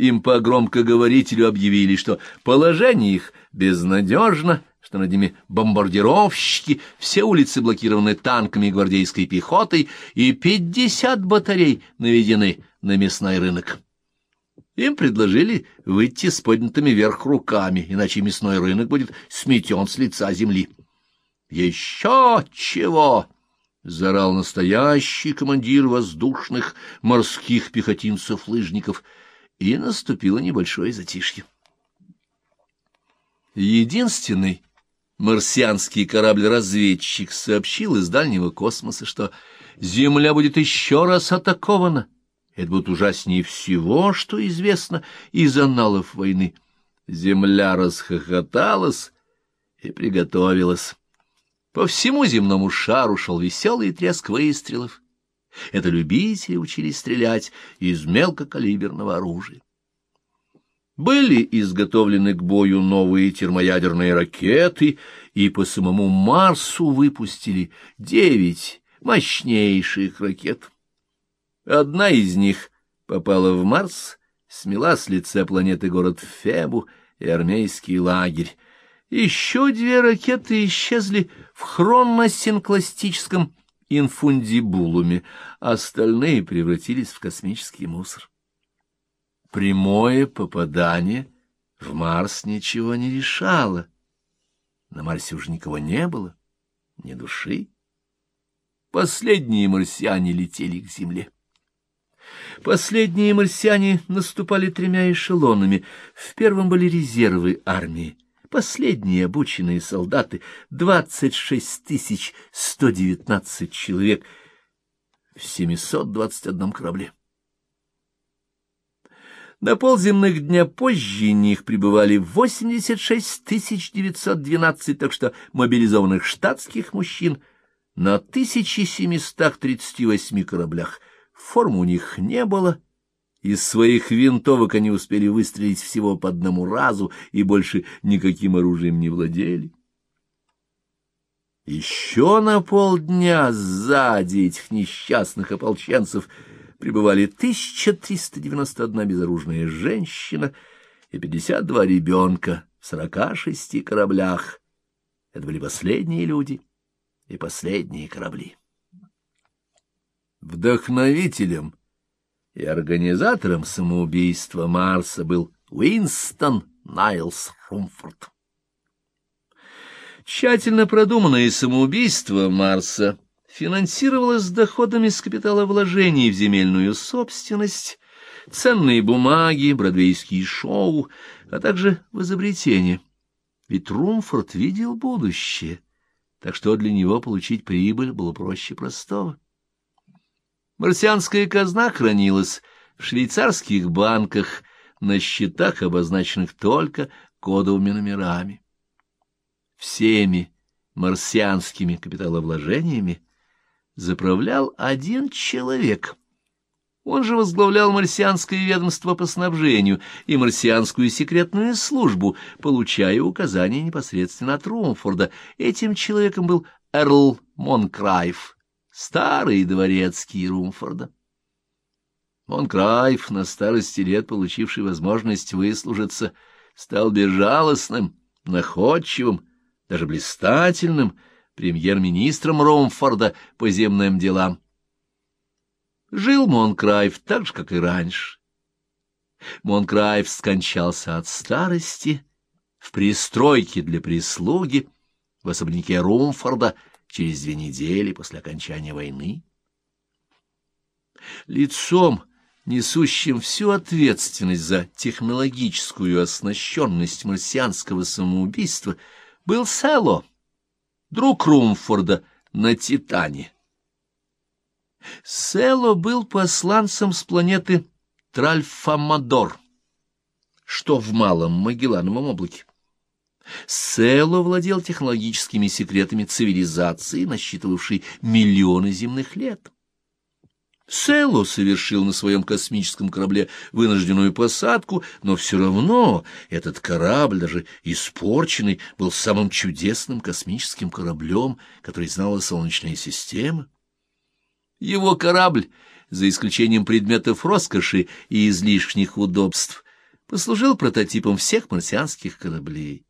Им по громкоговорителю объявили, что положение их безнадежно, что над ними бомбардировщики, все улицы блокированы танками и гвардейской пехотой, и пятьдесят батарей наведены на мясной рынок. Им предложили выйти с поднятыми вверх руками, иначе мясной рынок будет сметен с лица земли. «Еще чего!» — зарал настоящий командир воздушных морских пехотинцев-лыжников, и наступило небольшое затишье. Единственный марсианский корабль-разведчик сообщил из дальнего космоса, что Земля будет еще раз атакована. Это будет ужаснее всего, что известно из аналов войны. Земля расхохоталась и приготовилась. По всему земному шару шел веселый треск выстрелов. Это любители учились стрелять из мелкокалиберного оружия. Были изготовлены к бою новые термоядерные ракеты, и по самому Марсу выпустили девять мощнейших ракет. Одна из них попала в Марс, смела с лица планеты город Фебу и армейский лагерь, еще две ракеты исчезли в хроносинкластическом инфундибулуме, остальные превратились в космический мусор. Прямое попадание в Марс ничего не решало. На Марсе уже никого не было, ни души. Последние марсиане летели к Земле. Последние марсиане наступали тремя эшелонами. В первом были резервы армии. Последние обученные солдаты, 26 119 человек в 721 корабле. На полземных дня позже них прибывали 86 912, так что мобилизованных штатских мужчин на 1738 кораблях. Формы у них не было, из своих винтовок они успели выстрелить всего по одному разу и больше никаким оружием не владели. Еще на полдня сзади этих несчастных ополченцев пребывали 1391 безоружная женщина и 52 ребенка в 46 кораблях. Это были последние люди и последние корабли. Вдохновителем — и организатором самоубийства Марса был Уинстон Найлс Румфорд. Тщательно продуманное самоубийство Марса финансировалось доходами с капиталовложений в земельную собственность, ценные бумаги, бродвейские шоу, а также в изобретение. Ведь Румфорд видел будущее, так что для него получить прибыль было проще простого. Марсианская казна хранилась в швейцарских банках на счетах, обозначенных только кодовыми номерами. Всеми марсианскими капиталовложениями заправлял один человек. Он же возглавлял марсианское ведомство по снабжению и марсианскую секретную службу, получая указания непосредственно от Румфорда. Этим человеком был Эрл Монкрайф старый дворецкий Румфорда. Монкрайф, на старости лет получивший возможность выслужиться, стал безжалостным, находчивым, даже блистательным премьер-министром Румфорда по земным делам. Жил Монкрайф так же, как и раньше. Монкрайф скончался от старости в пристройке для прислуги в особняке Румфорда — через две недели после окончания войны. Лицом, несущим всю ответственность за технологическую оснащенность марсианского самоубийства, был Село, друг Румфорда на Титане. Село был посланцем с планеты Тральфамадор, что в Малом Магеллановом облаке. Село владел технологическими секретами цивилизации, насчитывавшей миллионы земных лет. Село совершил на своем космическом корабле вынужденную посадку, но все равно этот корабль, даже испорченный, был самым чудесным космическим кораблем, который знала Солнечная система. Его корабль, за исключением предметов роскоши и излишних удобств, послужил прототипом всех марсианских кораблей.